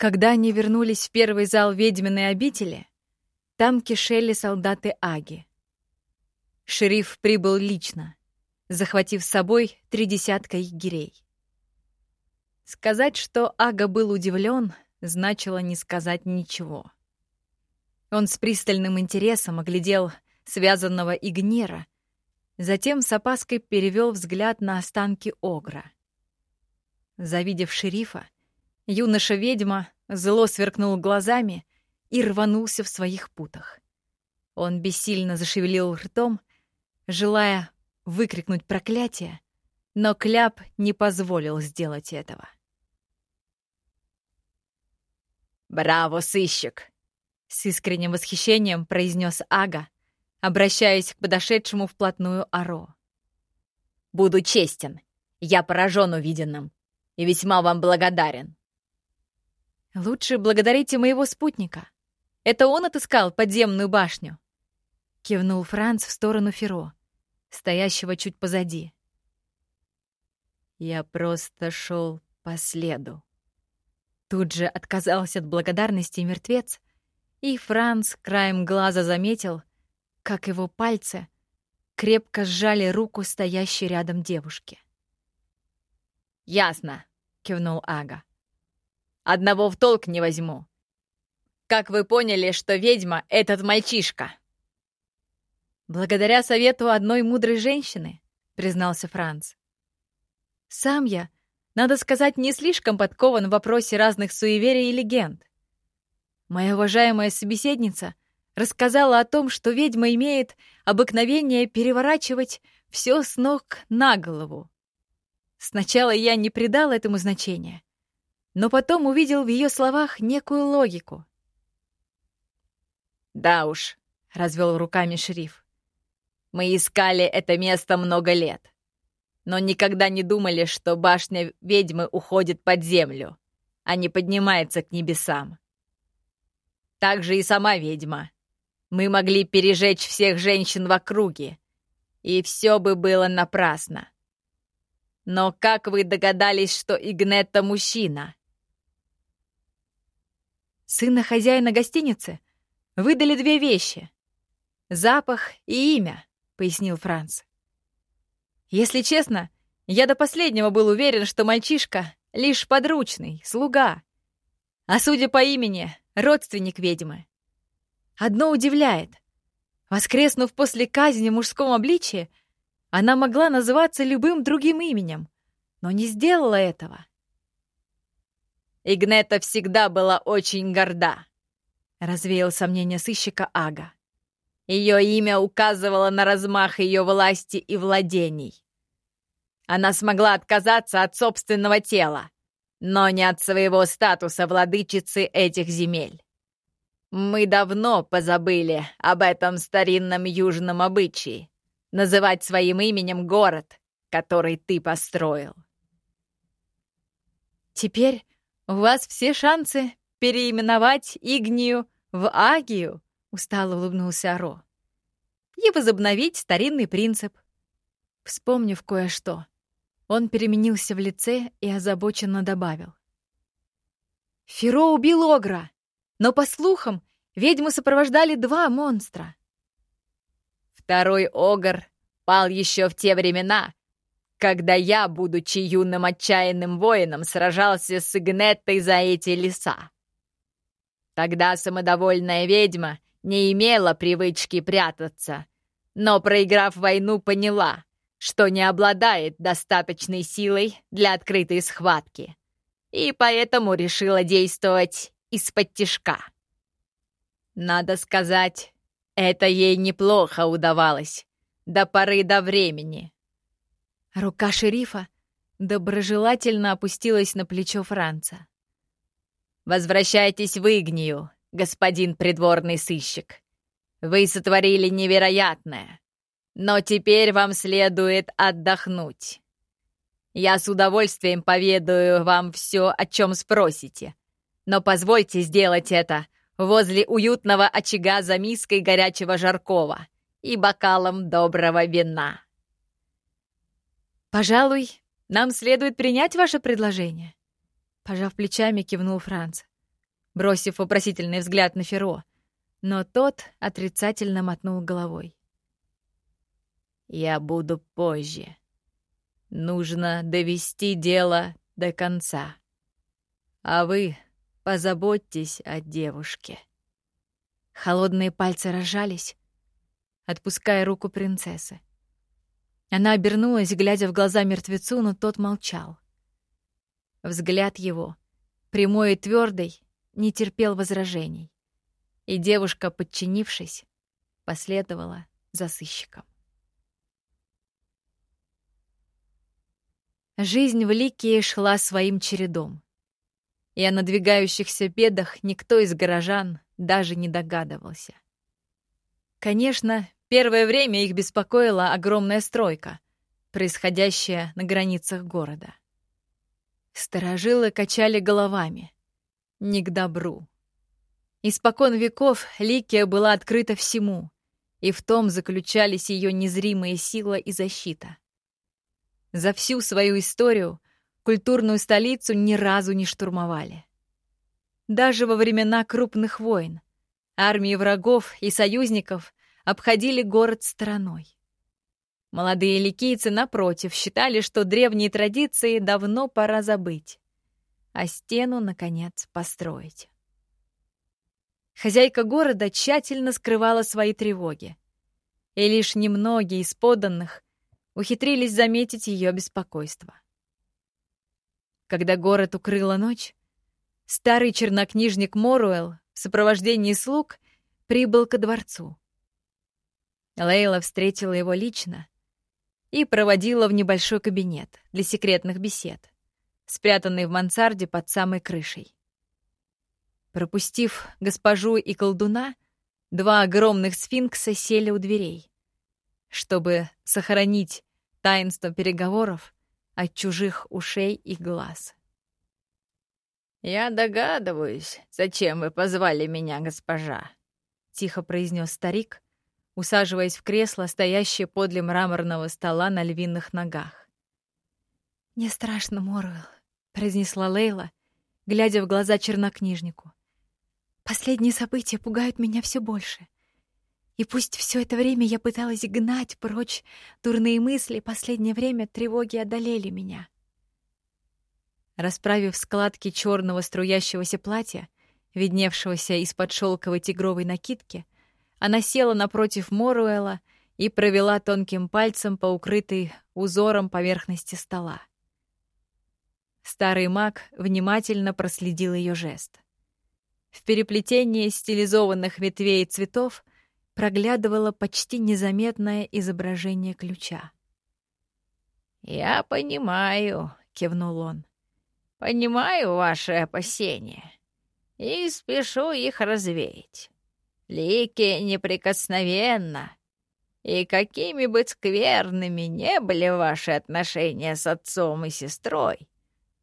Когда они вернулись в первый зал ведьминой обители, там кишели солдаты Аги. Шериф прибыл лично, захватив с собой три десятка егерей. Сказать, что Ага был удивлен, значило не сказать ничего. Он с пристальным интересом оглядел связанного Игнера, затем с опаской перевел взгляд на останки Огра. Завидев шерифа, юноша-ведьма зло сверкнул глазами и рванулся в своих путах. Он бессильно зашевелил ртом, желая выкрикнуть проклятие, но Кляп не позволил сделать этого. «Браво, сыщик!» — с искренним восхищением произнес Ага, обращаясь к подошедшему вплотную Аро. «Буду честен. Я поражен увиденным и весьма вам благодарен». «Лучше благодарите моего спутника. Это он отыскал подземную башню», — кивнул Франц в сторону Феро, стоящего чуть позади. «Я просто шел по следу». Тут же отказался от благодарности мертвец, и Франц краем глаза заметил, как его пальцы крепко сжали руку стоящей рядом девушки. «Ясно», — кивнул Ага. «Одного в толк не возьму. Как вы поняли, что ведьма — этот мальчишка?» «Благодаря совету одной мудрой женщины», — признался Франц. «Сам я, надо сказать, не слишком подкован в вопросе разных суеверий и легенд. Моя уважаемая собеседница рассказала о том, что ведьма имеет обыкновение переворачивать все с ног на голову. Сначала я не придал этому значения, но потом увидел в ее словах некую логику. «Да уж», — развел руками шериф, — «мы искали это место много лет, но никогда не думали, что башня ведьмы уходит под землю, а не поднимается к небесам. Так же и сама ведьма. Мы могли пережечь всех женщин в округе, и все бы было напрасно. Но как вы догадались, что Игнетта мужчина? Сына хозяина гостиницы выдали две вещи — запах и имя, — пояснил Франц. Если честно, я до последнего был уверен, что мальчишка — лишь подручный, слуга. А судя по имени, родственник ведьмы. Одно удивляет. Воскреснув после казни в мужском обличье, она могла называться любым другим именем, но не сделала этого. Игнета всегда была очень горда, — развеял сомнение сыщика Ага. Ее имя указывало на размах ее власти и владений. Она смогла отказаться от собственного тела, но не от своего статуса владычицы этих земель. Мы давно позабыли об этом старинном южном обычае — называть своим именем город, который ты построил. Теперь у вас все шансы переименовать Игнию в Агию, устало улыбнулся Аро, и возобновить старинный принцип. Вспомнив кое-что, он переменился в лице и озабоченно добавил. «Феро убил Огра, но, по слухам, ведьму сопровождали два монстра». «Второй Огр пал еще в те времена, когда я, будучи юным отчаянным воином, сражался с Игнеттой за эти леса. Тогда самодовольная ведьма не имела привычки прятаться, но, проиграв войну, поняла, что не обладает достаточной силой для открытой схватки, и поэтому решила действовать из-под тишка. Надо сказать, это ей неплохо удавалось, до поры до времени. Рука шерифа доброжелательно опустилась на плечо Франца. «Возвращайтесь в Игнию, господин придворный сыщик. Вы сотворили невероятное. Но теперь вам следует отдохнуть. Я с удовольствием поведаю вам все, о чем спросите. Но позвольте сделать это возле уютного очага за миской горячего жаркого и бокалом доброго вина. «Пожалуй, нам следует принять ваше предложение», — пожав плечами, кивнул Франц. бросив вопросительный взгляд на Феро, но тот отрицательно мотнул головой. «Я буду позже. Нужно довести дело до конца. А вы позаботьтесь о девушке». Холодные пальцы разжались, отпуская руку принцессы. Она обернулась, глядя в глаза мертвецу, но тот молчал. Взгляд его, прямой и твердый, не терпел возражений. И девушка, подчинившись, последовала за сыщиком. Жизнь в Ликии шла своим чередом. И о надвигающихся бедах никто из горожан даже не догадывался. Конечно, первое время их беспокоила огромная стройка, происходящая на границах города. Старожилы качали головами. Не к добру. Испокон веков Ликия была открыта всему, и в том заключались ее незримая сила и защита. За всю свою историю культурную столицу ни разу не штурмовали. Даже во времена крупных войн армии врагов и союзников обходили город стороной. Молодые ликийцы, напротив, считали, что древние традиции давно пора забыть, а стену, наконец, построить. Хозяйка города тщательно скрывала свои тревоги, и лишь немногие из подданных ухитрились заметить ее беспокойство. Когда город укрыла ночь, старый чернокнижник Моруэлл в сопровождении слуг прибыл ко дворцу. Лейла встретила его лично и проводила в небольшой кабинет для секретных бесед, спрятанный в мансарде под самой крышей. Пропустив госпожу и колдуна, два огромных сфинкса сели у дверей, чтобы сохранить таинство переговоров от чужих ушей и глаз. «Я догадываюсь, зачем вы позвали меня, госпожа», — тихо произнес старик, усаживаясь в кресло, стоящее подле мраморного стола на львиных ногах. «Мне страшно, Моруэлл», — произнесла Лейла, глядя в глаза чернокнижнику. «Последние события пугают меня все больше. И пусть все это время я пыталась гнать прочь дурные мысли, последнее время тревоги одолели меня». Расправив складки черного струящегося платья, видневшегося из-под шелковой тигровой накидки, она села напротив Моруэла и провела тонким пальцем по укрытой узором поверхности стола. Старый маг внимательно проследил ее жест. В переплетении стилизованных ветвей и цветов проглядывало почти незаметное изображение ключа. «Я понимаю», — кивнул он. «Понимаю ваши опасения и спешу их развеять. Лики неприкосновенна. И какими бы скверными не были ваши отношения с отцом и сестрой,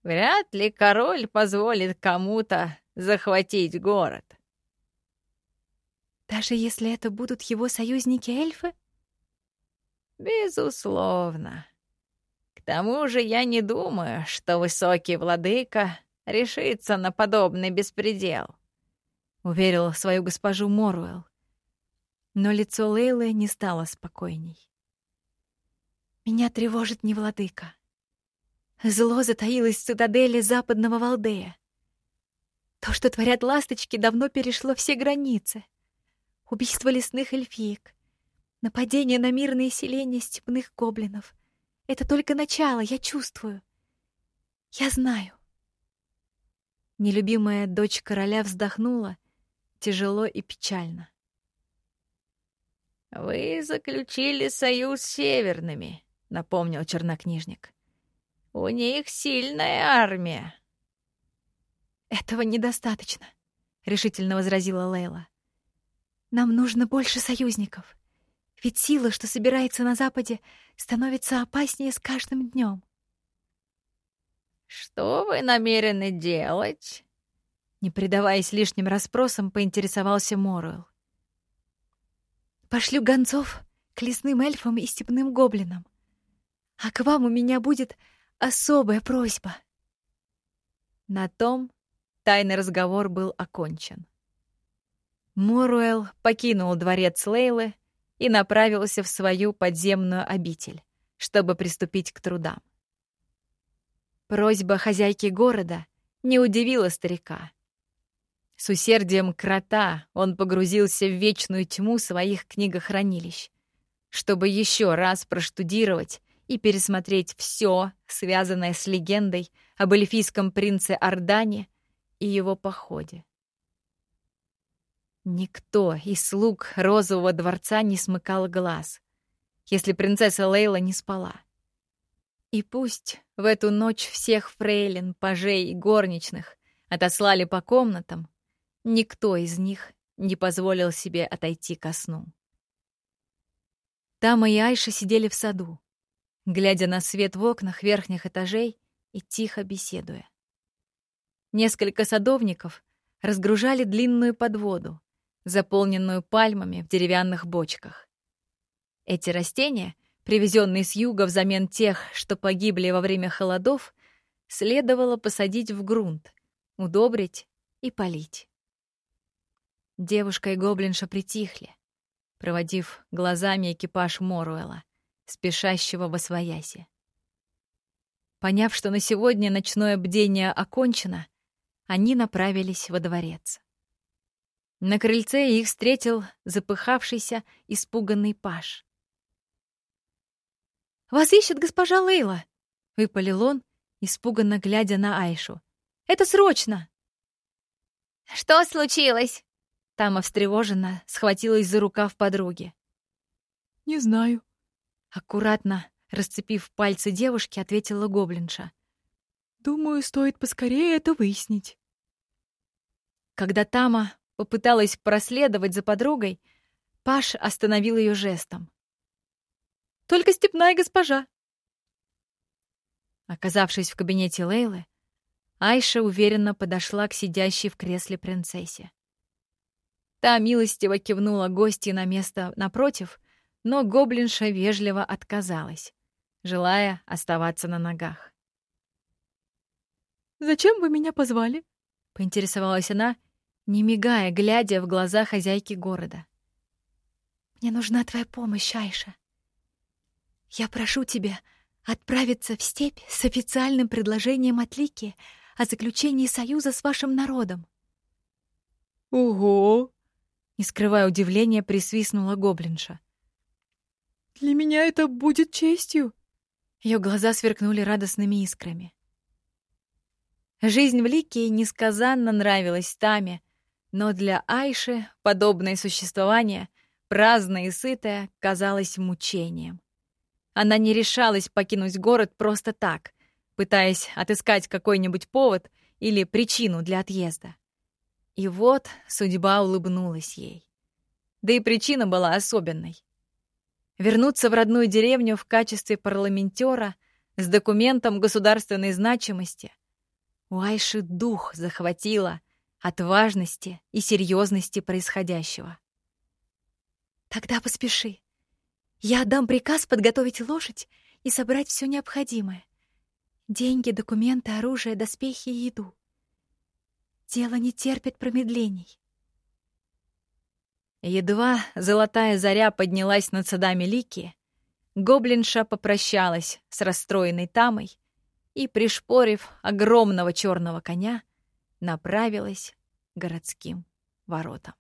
вряд ли король позволит кому-то захватить город. Даже если это будут его союзники-эльфы? Безусловно. К тому же я не думаю, что высокий владыка решится на подобный беспредел уверил свою госпожу Моруэлл. Но лицо Лейлы не стало спокойней. Меня тревожит не владыка. Зло затаилось в цитадели западного Валдея. То, что творят ласточки, давно перешло все границы. Убийство лесных эльфиек, нападение на мирные селения степных гоблинов. Это только начало, я чувствую. Я знаю. Нелюбимая дочь короля вздохнула тяжело и печально. «Вы заключили союз с северными», — напомнил чернокнижник. «У них сильная армия». «Этого недостаточно», — решительно возразила Лейла. «Нам нужно больше союзников. Ведь сила, что собирается на Западе, становится опаснее с каждым днем. «Что вы намерены делать?» Не предаваясь лишним расспросам, поинтересовался Моруэлл. «Пошлю гонцов к лесным эльфам и степным гоблинам. А к вам у меня будет особая просьба». На том тайный разговор был окончен. Моруэл покинул дворец Лейлы и направился в свою подземную обитель, чтобы приступить к трудам. Просьба хозяйки города не удивила старика. С усердием крота он погрузился в вечную тьму своих книгохранилищ, чтобы еще раз проштудировать и пересмотреть все, связанное с легендой об эльфийском принце Ордане и его походе. Никто из слуг Розового дворца не смыкал глаз, если принцесса Лейла не спала. И пусть в эту ночь всех фрейлин, пажей и горничных отослали по комнатам, никто из них не позволил себе отойти ко сну. Тама и Айша сидели в саду, глядя на свет в окнах верхних этажей и тихо беседуя. Несколько садовников разгружали длинную подводу, заполненную пальмами в деревянных бочках. Эти растения, привезенные с юга взамен тех, что погибли во время холодов, следовало посадить в грунт, удобрить и полить. Девушка и гоблинша притихли, проводив глазами экипаж Моруэла, спешащего во свояси. Поняв, что на сегодня ночное бдение окончено, они направились во дворец. На крыльце их встретил запыхавшийся, испуганный паш. «Вас ищет госпожа Лейла!» — выпалил он, испуганно глядя на Айшу. «Это срочно!» «Что случилось?» Тама встревоженно схватилась за рукав подруги. «Не знаю». Аккуратно, расцепив пальцы девушки, ответила гоблинша. «Думаю, стоит поскорее это выяснить». Когда Тама попыталась проследовать за подругой, Паш остановил ее жестом. «Только степная госпожа!» Оказавшись в кабинете Лейлы, Айша уверенно подошла к сидящей в кресле принцессе. Та милостиво кивнула гости на место напротив, но гоблинша вежливо отказалась, желая оставаться на ногах. «Зачем вы меня позвали?» — поинтересовалась она, не мигая, глядя в глаза хозяйки города. «Мне нужна твоя помощь, Айша. Я прошу тебя отправиться в степь с официальным предложением от Лики о заключении союза с вашим народом». «Ого!» — не скрывая удивления, присвистнула гоблинша. «Для меня это будет честью!» Ее глаза сверкнули радостными искрами. Жизнь в Лике несказанно нравилась Таме, но для Айши подобное существование, праздное и сытое, казалось мучением. Она не решалась покинуть город просто так, пытаясь отыскать какой-нибудь повод или причину для отъезда. И вот судьба улыбнулась ей. Да и причина была особенной. Вернуться в родную деревню в качестве парламентера с документом государственной значимости. У Айши дух захватило — от важности и серьезности происходящего. «Тогда поспеши. Я отдам приказ подготовить лошадь и собрать все необходимое. Деньги, документы, оружие, доспехи и еду. Дело не терпит промедлений». Едва золотая заря поднялась над садами Лики, гоблинша попрощалась с расстроенной Тамой и, пришпорив огромного черного коня, направилась к городским воротам.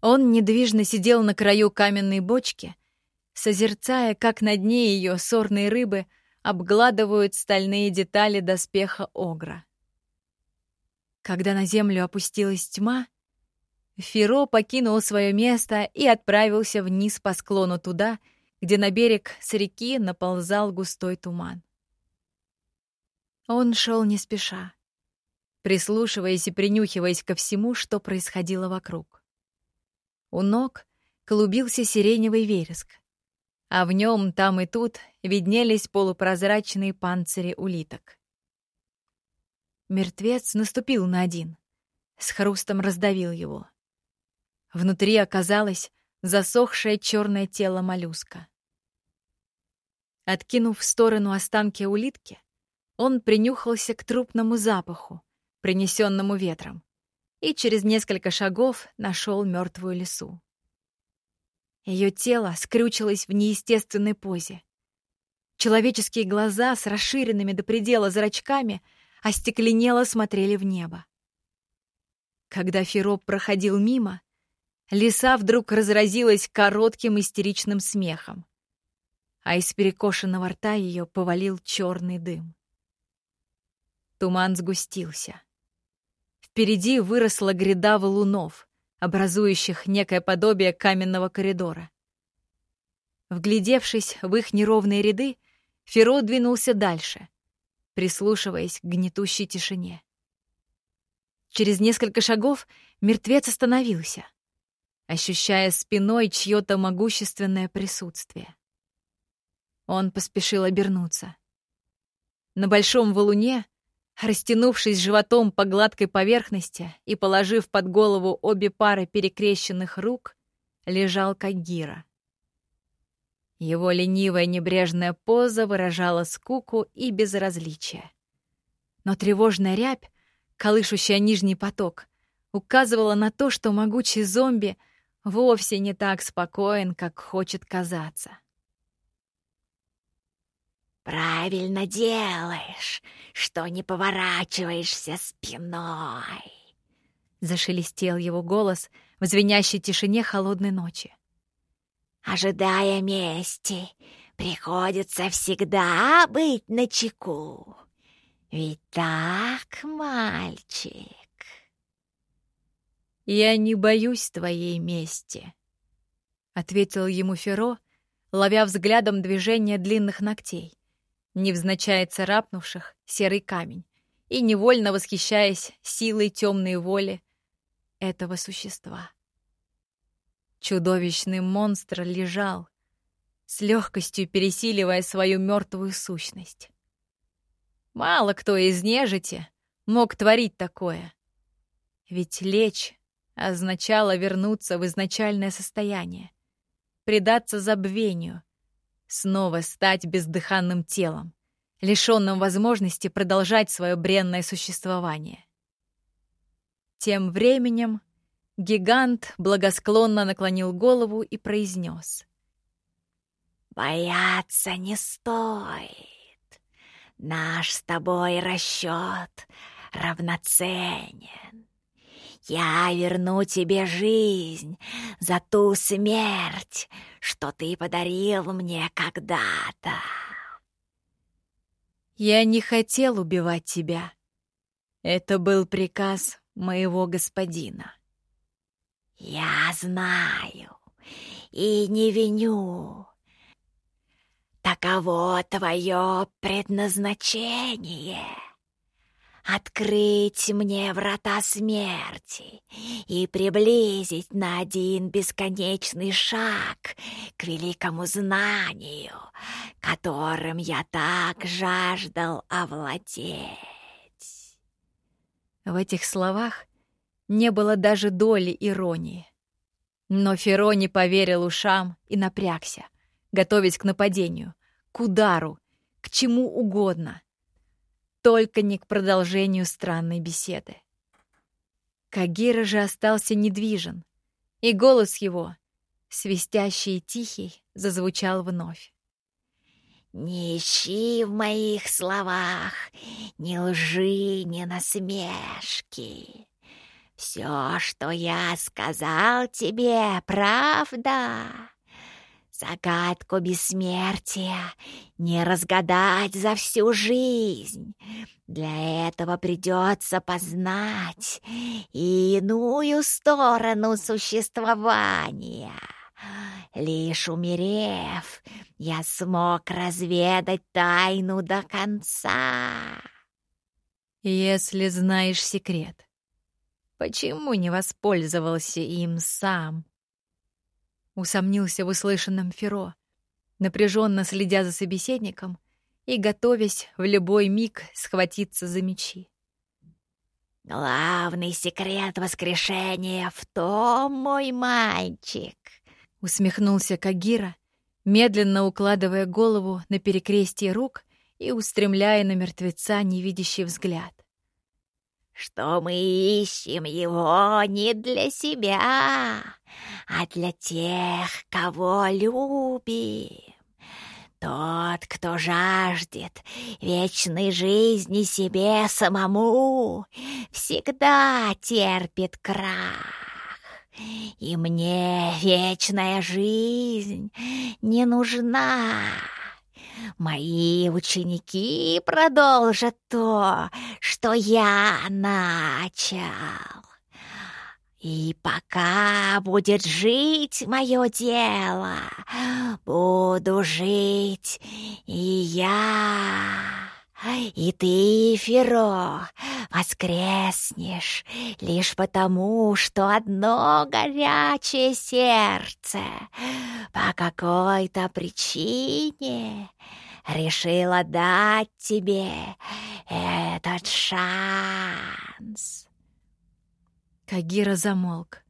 Он недвижно сидел на краю каменной бочки, созерцая, как на дне ее сорные рыбы обгладывают стальные детали доспеха Огра. Когда на землю опустилась тьма, Феро покинул свое место и отправился вниз по склону туда, где на берег с реки наползал густой туман. Он шел не спеша, прислушиваясь и принюхиваясь ко всему, что происходило вокруг. У ног клубился сиреневый вереск, а в нем там и тут виднелись полупрозрачные панцири улиток. Мертвец наступил на один, с хрустом раздавил его. Внутри оказалось засохшее черное тело моллюска. Откинув в сторону останки улитки, он принюхался к трупному запаху, принесенному ветром, и через несколько шагов нашел мертвую лису. Ее тело скрючилось в неестественной позе. Человеческие глаза с расширенными до предела зрачками остекленело смотрели в небо. Когда Фероп проходил мимо, лиса вдруг разразилась коротким истеричным смехом, а из перекошенного рта ее повалил черный дым. Туман сгустился. Впереди выросла гряда валунов, образующих некое подобие каменного коридора. Вглядевшись в их неровные ряды, Феро двинулся дальше, прислушиваясь к гнетущей тишине. Через несколько шагов мертвец остановился, ощущая спиной чье-то могущественное присутствие. Он поспешил обернуться. На большом валуне Растянувшись животом по гладкой поверхности и положив под голову обе пары перекрещенных рук, лежал Кагира. Его ленивая небрежная поза выражала скуку и безразличие. Но тревожная рябь, колышущая нижний поток, указывала на то, что могучий зомби вовсе не так спокоен, как хочет казаться. «Правильно делаешь, что не поворачиваешься спиной!» Зашелестел его голос в звенящей тишине холодной ночи. «Ожидая мести, приходится всегда быть начеку. Ведь так, мальчик?» «Я не боюсь твоей мести», — ответил ему Феро, ловя взглядом движение длинных ногтей невзначай царапнувших серый камень, и невольно восхищаясь силой темной воли этого существа. Чудовищный монстр лежал, с легкостью пересиливая свою мертвую сущность. Мало кто из нежити мог творить такое. Ведь лечь означало вернуться в изначальное состояние, предаться забвению, снова стать бездыханным телом, лишенным возможности продолжать свое бренное существование. Тем временем гигант благосклонно наклонил голову и произнес. «Бояться не стоит. Наш с тобой расчет равноценен. Я верну тебе жизнь за ту смерть, что ты подарил мне когда-то. Я не хотел убивать тебя. Это был приказ моего господина. Я знаю и не виню. Таково твое предназначение открыть мне врата смерти и приблизить на один бесконечный шаг к великому знанию, которым я так жаждал овладеть. В этих словах не было даже доли иронии. Но Феро не поверил ушам и напрягся, готовясь к нападению, к удару, к чему угодно — только не к продолжению странной беседы. Кагира же остался недвижен, и голос его, свистящий и тихий, зазвучал вновь. «Не ищи в моих словах ни лжи, ни насмешки. Все, что я сказал тебе, правда. Загадку бессмертия не разгадать за всю жизнь. Для этого придется познать иную сторону существования. Лишь умерев, я смог разведать тайну до конца. Если знаешь секрет, почему не воспользовался им сам? Усомнился в услышанном Феро, напряженно следя за собеседником и готовясь в любой миг схватиться за мечи. «Главный секрет воскрешения в том, мой мальчик!» Усмехнулся Кагира, медленно укладывая голову на перекрестие рук и устремляя на мертвеца невидящий взгляд. «Что мы ищем его не для себя, а для тех, кого любим. Тот, кто жаждет вечной жизни себе самому, всегда терпит крах. И мне вечная жизнь не нужна. Мои ученики продолжат то, что я начал. И пока будет жить мое дело, буду жить и я. И ты, Феро, воскреснешь лишь потому, что одно горячее сердце по какой-то причине решило дать тебе этот шанс. Кагира замолк.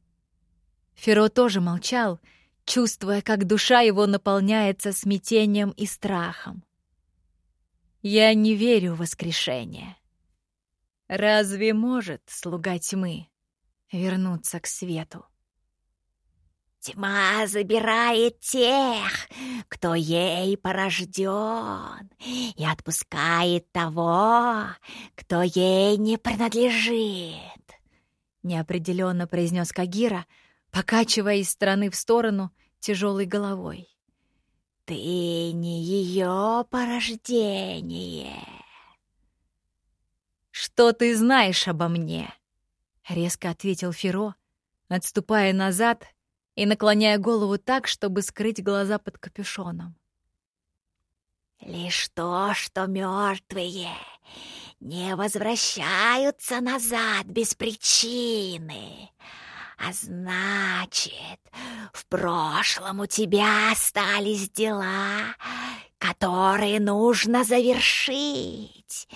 Феро тоже молчал, чувствуя, как душа его наполняется смятением и страхом. Я не верю в воскрешение. Разве может слуга тьмы вернуться к свету? Тьма забирает тех, кто ей порожден, и отпускает того, кто ей не принадлежит. Неопределенно произнес Кагира, покачивая из стороны в сторону тяжелой головой. «Ты не ее порождение!» «Что ты знаешь обо мне?» — резко ответил Феро, отступая назад и наклоняя голову так, чтобы скрыть глаза под капюшоном. «Лишь то, что мертвые не возвращаются назад без причины, а значит, прошлом у тебя остались дела, которые нужно завершить.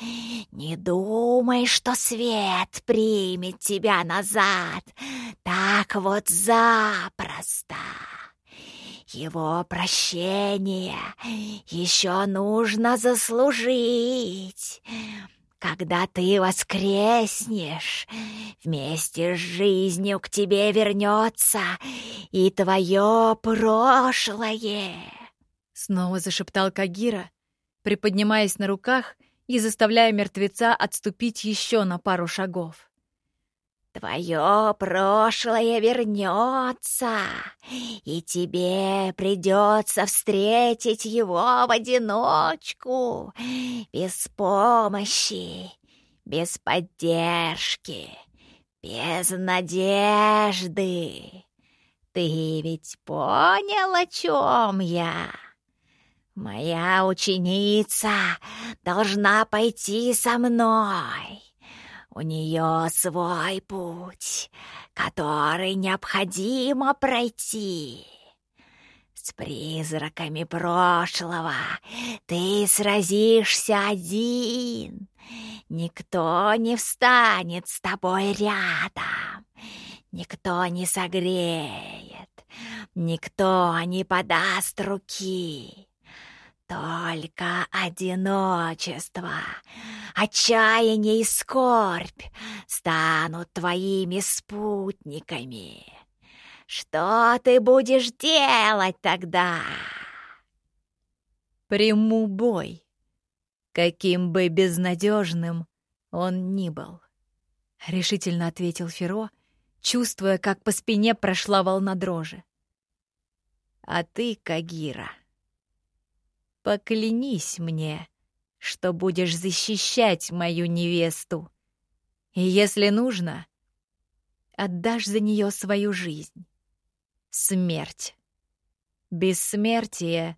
Не думай, что свет примет тебя назад так вот запросто. Его прощение еще нужно заслужить. Когда ты воскреснешь, вместе с жизнью к тебе вернется и твое прошлое. Снова зашептал Кагира, приподнимаясь на руках и заставляя мертвеца отступить еще на пару шагов. Твое прошлое вернется, и тебе придется встретить его в одиночку, без помощи, без поддержки, без надежды. Ты ведь понял, о чем я? Моя ученица должна пойти со мной. У нее свой путь, который необходимо пройти. С призраками прошлого ты сразишься один. Никто не встанет с тобой рядом. Никто не согреет. Никто не подаст руки. Только одиночество, отчаяние и скорбь станут твоими спутниками. Что ты будешь делать тогда? Приму бой, каким бы безнадежным он ни был, — решительно ответил Феро, чувствуя, как по спине прошла волна дрожи. А ты, Кагира, — Поклянись мне, что будешь защищать мою невесту. И если нужно, отдашь за нее свою жизнь. Смерть. Бессмертие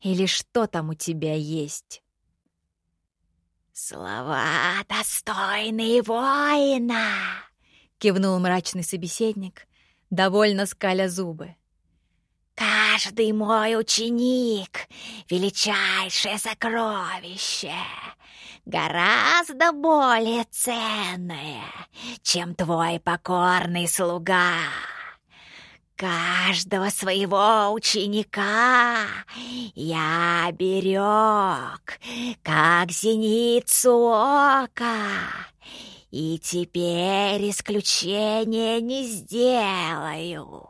или что там у тебя есть? «Слова достойные воина!» — кивнул мрачный собеседник, довольно скаля зубы. Каждый мой ученик — величайшее сокровище, гораздо более ценное, чем твой покорный слуга. каждого своего ученика я берег, как зеницу ока, и теперь исключения не сделаю.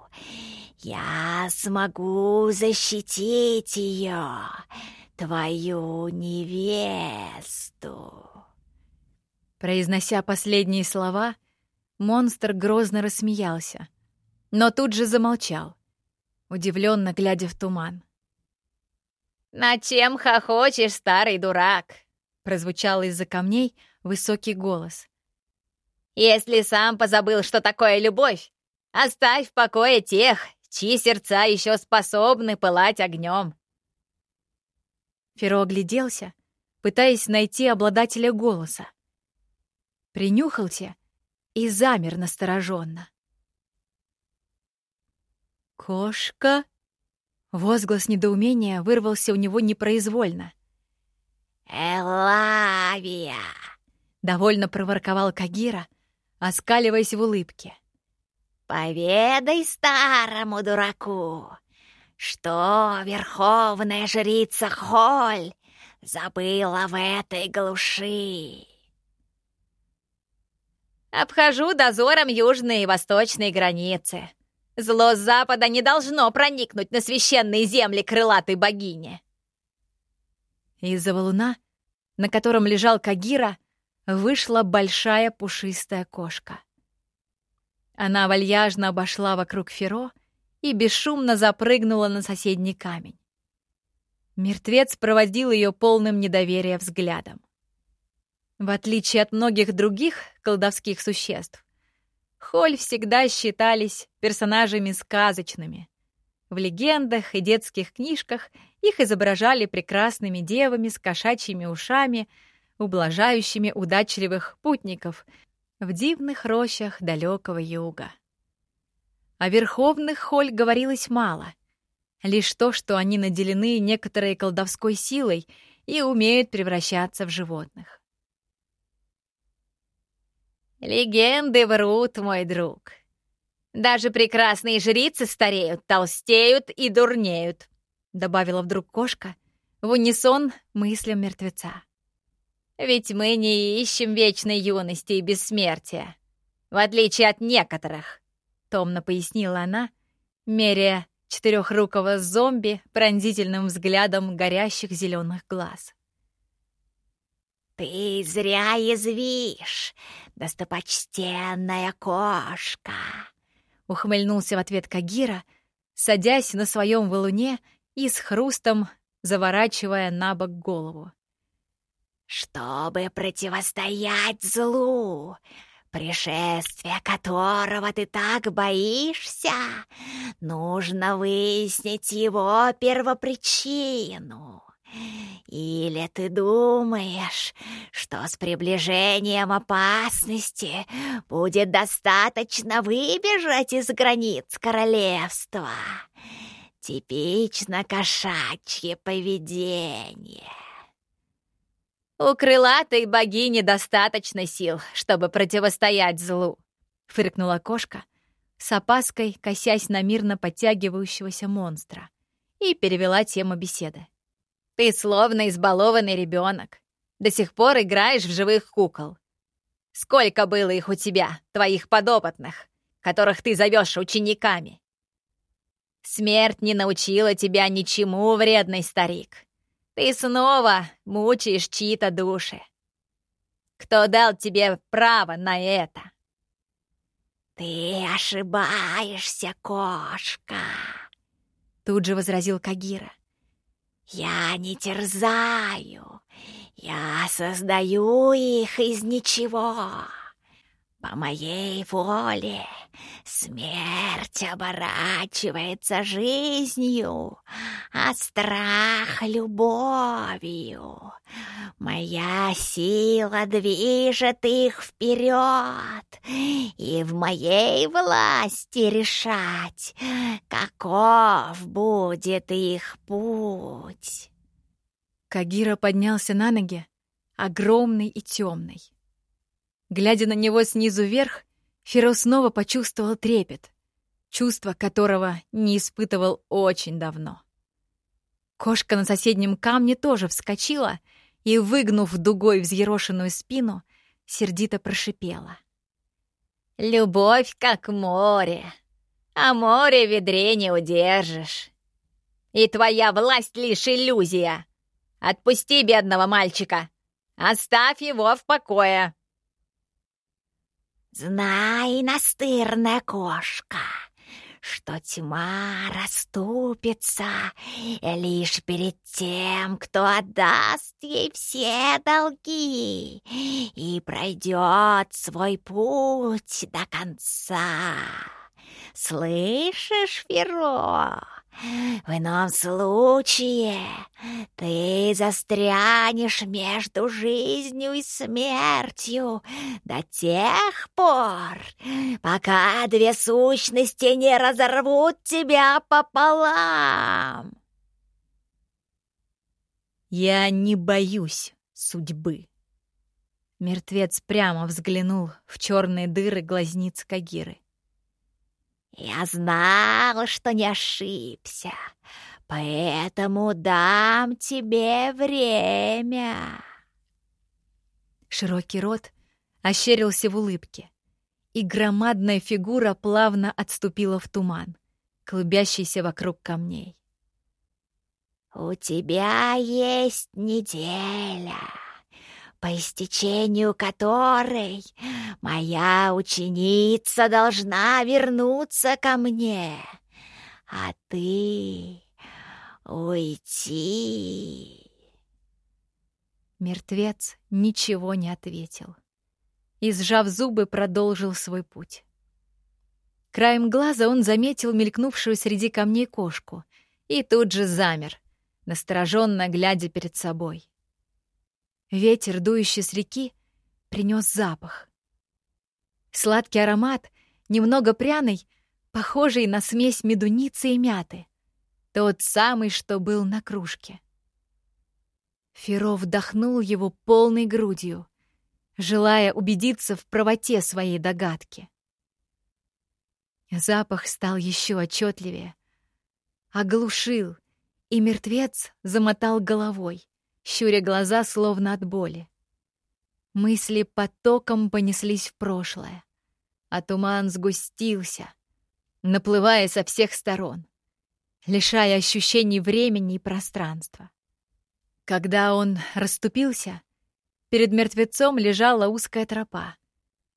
Я смогу защитить ее, твою невесту. Произнося последние слова, монстр грозно рассмеялся, но тут же замолчал, удивленно глядя в туман. «Над чем хохочешь, старый дурак?» — прозвучал из-за камней высокий голос. «Если сам позабыл, что такое любовь, оставь в покое тех, чьи сердца еще способны пылать огнем». Феро огляделся, пытаясь найти обладателя голоса принюхался и замер настороженно. «Кошка?» Возглас недоумения вырвался у него непроизвольно. «Элавия!» — довольно проворковал Кагира, оскаливаясь в улыбке. «Поведай старому дураку, что верховная жрица Холь забыла в этой глуши. Обхожу дозором южные и восточные границы. Зло с запада не должно проникнуть на священные земли крылатой богини. Из-за валуна, на котором лежал Кагира, вышла большая пушистая кошка. Она вальяжно обошла вокруг Феро и бесшумно запрыгнула на соседний камень. Мертвец проводил ее полным недоверия взглядом. В отличие от многих других колдовских существ, Холь всегда считались персонажами сказочными. В легендах и детских книжках их изображали прекрасными девами с кошачьими ушами, ублажающими удачливых путников в дивных рощах далекого юга. О верховных Холь говорилось мало, лишь то, что они наделены некоторой колдовской силой и умеют превращаться в животных. Легенды врут, мой друг. Даже прекрасные жрицы стареют, толстеют и дурнеют, добавила вдруг кошка в унисон мыслям мертвеца. Ведь мы не ищем вечной юности и бессмертия, в отличие от некоторых, томно пояснила она, меряя четырехрукого зомби пронзительным взглядом горящих зеленых глаз. «Ты зря язвишь, достопочтенная кошка!» Ухмыльнулся в ответ Кагира, садясь на своем валуне и с хрустом заворачивая на бок голову. «Чтобы противостоять злу, пришествия которого ты так боишься, нужно выяснить его первопричину. Или ты думаешь, что с приближением опасности будет достаточно выбежать из границ королевства? Типично кошачье поведение. У крылатой богини достаточно сил, чтобы противостоять злу, фыркнула кошка, с опаской косясь на мирно подтягивающегося монстра, и перевела тему беседы. Ты словно избалованный ребенок. До сих пор играешь в живых кукол. Сколько было их у тебя, твоих подопытных, которых ты зовешь учениками? Смерть не научила тебя ничему, вредный старик. Ты снова мучаешь чьи-то души. Кто дал тебе право на это? Ты ошибаешься, кошка, тут же возразил Кагира. Я не терзаю, я создаю их из ничего. По моей воле смерть оборачивается жизнью, а страх — любовью. Моя сила движет их вперед, и в моей власти решать, каков будет их путь. Кагира поднялся на ноги, огромный и темный. Глядя на него снизу вверх, Феро снова почувствовал трепет. чувство которого не испытывал очень давно. Кошка на соседнем камне тоже вскочила и, выгнув дугой взъерошенную спину, сердито прошипела. «Любовь как море, а море ведре не удержишь. И твоя власть лишь иллюзия. Отпусти бедного мальчика, оставь его в покое». «Знай, настырная кошка!» что тьма расступится лишь перед тем, кто отдаст ей все долги и пройдет свой путь до конца. Слышишь, Феро? В ином случае ты застрянешь между жизнью и смертью до тех пор, пока две сущности не разорвут тебя пополам. Я не боюсь судьбы. Мертвец прямо взглянул в черные дыры глазниц Кагиры. Я знал, что не ошибся, поэтому дам тебе время. Широкий рот ощерился в улыбке, и громадная фигура плавно отступила в туман, клубящийся вокруг камней. «У тебя есть неделя по истечению которой моя ученица должна вернуться ко мне, а ты уйти. Мертвец ничего не ответил и, сжав зубы, продолжил свой путь. Краем глаза он заметил мелькнувшую среди камней кошку и тут же замер, настороженно глядя перед собой. Ветер, дующий с реки, принес запах. Сладкий аромат, немного пряный, похожий на смесь медуницы и мяты. Тот самый, что был на кружке. Феро вдохнул его полной грудью, желая убедиться в правоте своей догадки. Запах стал еще отчетливее, оглушил, и мертвец замотал головой щуря глаза словно от боли. Мысли потоком понеслись в прошлое, а туман сгустился, наплывая со всех сторон, лишая ощущений времени и пространства. Когда он расступился, перед мертвецом лежала узкая тропа,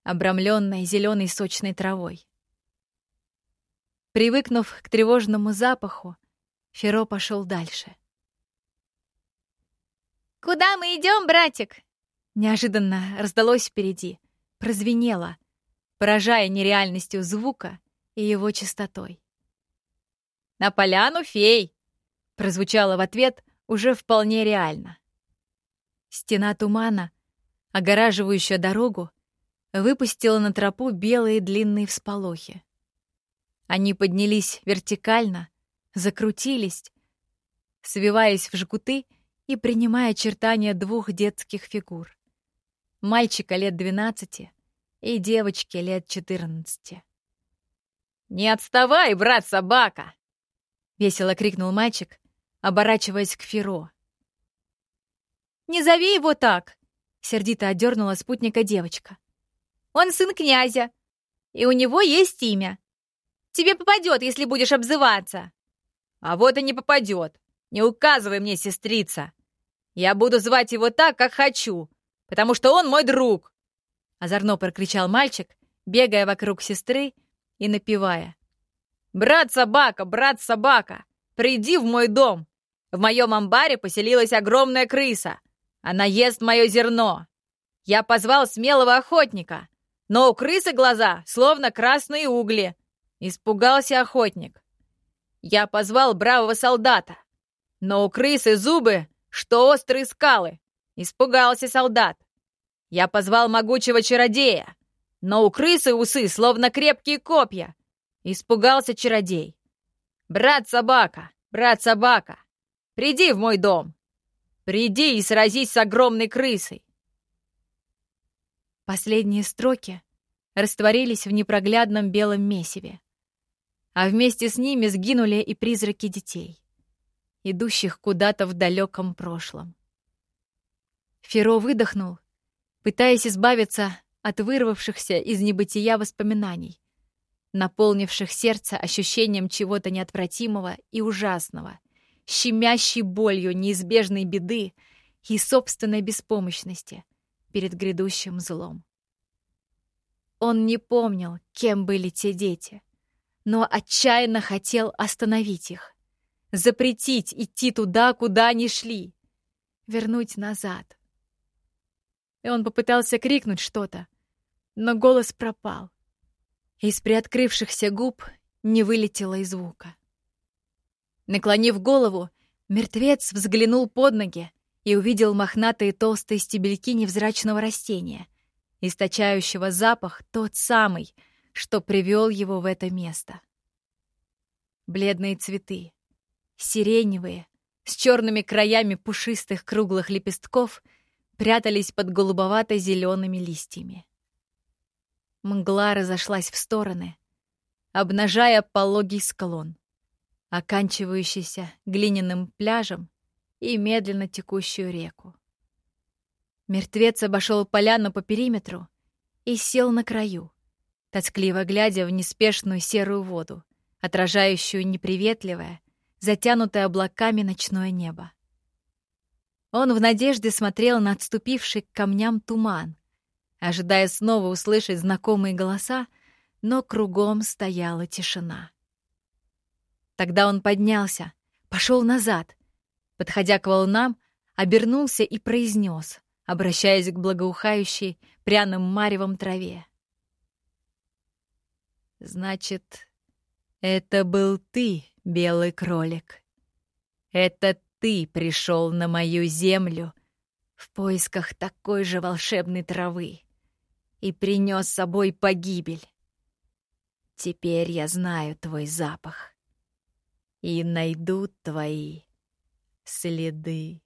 обрамленная зеленой сочной травой. Привыкнув к тревожному запаху, Феро пошел дальше — «Куда мы идем, братик?» Неожиданно раздалось впереди, прозвенело, поражая нереальностью звука и его чистотой. «На поляну фей!» прозвучало в ответ уже вполне реально. Стена тумана, огораживающая дорогу, выпустила на тропу белые длинные всполохи. Они поднялись вертикально, закрутились, свиваясь в жгуты и принимая очертания двух детских фигур. Мальчика лет двенадцати и девочки лет четырнадцати. «Не отставай, брат-собака!» — весело крикнул мальчик, оборачиваясь к Феро. «Не зови его так!» — сердито одернула спутника девочка. «Он сын князя, и у него есть имя. Тебе попадет, если будешь обзываться!» «А вот и не попадет!» Не указывай мне, сестрица. Я буду звать его так, как хочу, потому что он мой друг!» Озорно прокричал мальчик, бегая вокруг сестры и напевая. «Брат-собака, брат-собака, приди в мой дом! В моем амбаре поселилась огромная крыса. Она ест мое зерно. Я позвал смелого охотника, но у крысы глаза словно красные угли. Испугался охотник. Я позвал бравого солдата. Но у крысы зубы, что острые скалы. Испугался солдат. Я позвал могучего чародея. Но у крысы усы, словно крепкие копья. Испугался чародей. «Брат-собака, брат-собака, приди в мой дом. Приди и сразись с огромной крысой». Последние строки растворились в непроглядном белом месиве. а вместе с ними сгинули и призраки детей, идущих куда-то в далеком прошлом. Феро выдохнул, пытаясь избавиться от вырвавшихся из небытия воспоминаний, наполнивших сердце ощущением чего-то неотвратимого и ужасного, щемящей болью неизбежной беды и собственной беспомощности перед грядущим злом. Он не помнил, кем были те дети, но отчаянно хотел остановить их, запретить идти туда, куда они шли, вернуть назад. И он попытался крикнуть что-то, но голос пропал. Из приоткрывшихся губ не вылетело и звука. Наклонив голову, мертвец взглянул под ноги и увидел мохнатые толстые стебельки невзрачного растения, источающего запах тот самый, что привел его в это место. Бледные цветы, сиреневые, с черными краями пушистых круглых лепестков, прятались под голубовато-зелеными листьями. Мгла разошлась в стороны, обнажая пологий склон, оканчивающийся глиняным пляжем и медленно текущую реку. Мертвец обошел поляну по периметру и сел на краю, тоскливо глядя в неспешную серую воду, отражающую неприветливое, затянутое облаками ночное небо. Он в надежде смотрел на отступивший к камням туман, ожидая снова услышать знакомые голоса, но кругом стояла тишина. Тогда он поднялся, пошел назад, подходя к волнам, обернулся и произнес, обращаясь к благоухающей пряным маревом траве. «Значит, это был ты, белый кролик. Это ты пришел на мою землю в поисках такой же волшебной травы и принес с собой погибель. Теперь я знаю твой запах и найду твои следы.